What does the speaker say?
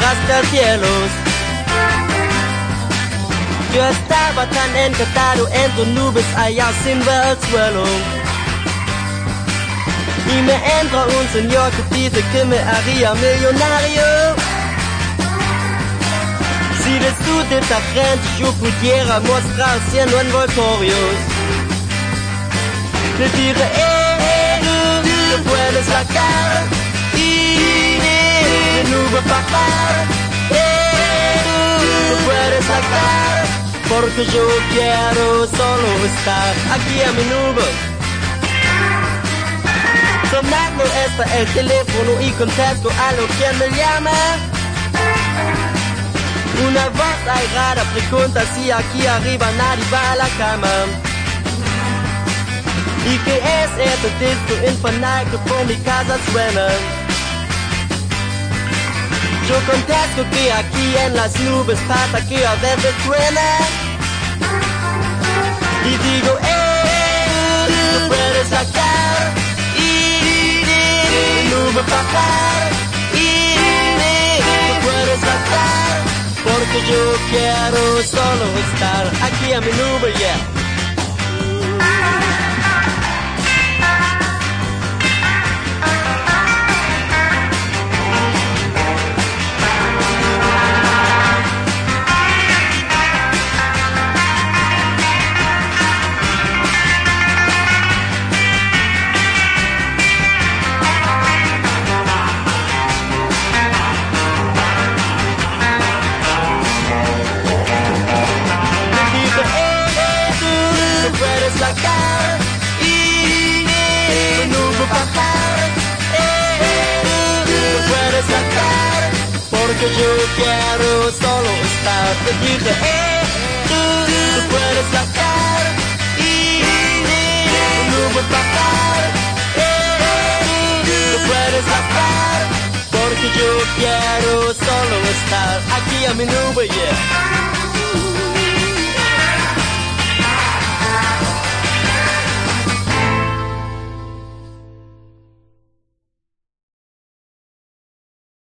hasta el cielo. Yo estaba tan encantado en tus nubes allá sin ver el suelo. Y me entra un señor que dice que me haría millonario. Si después de esta gente yo pudiera mostrar cien envoltorios. Le diré, eh, tú, tú puedes sacar nube bajar. Eh, tú, puedes sacar porque yo quiero solo estar aquí a mi nube. Sonando está el teléfono y contesto a lo que me llama. Una voz ahí rara pregunta si aquí arriba nadie va a la cama. ¿Y qué es este disco infernal que por mi casa suena? Yo contesto que aquí en las nubes pasa que a veces suena. Y digo, eh, tú puedes sacar y nube bajar y tú puedes sacar porque yo quiero solo estar aquí a mi nube, yeah. Porque yo quiero solo estar. Dije, eh, tú, tú puedes sacar y de nube bajar. Eh, eh, tú puedes sacar porque yo quiero solo estar aquí a mi nube, yeah.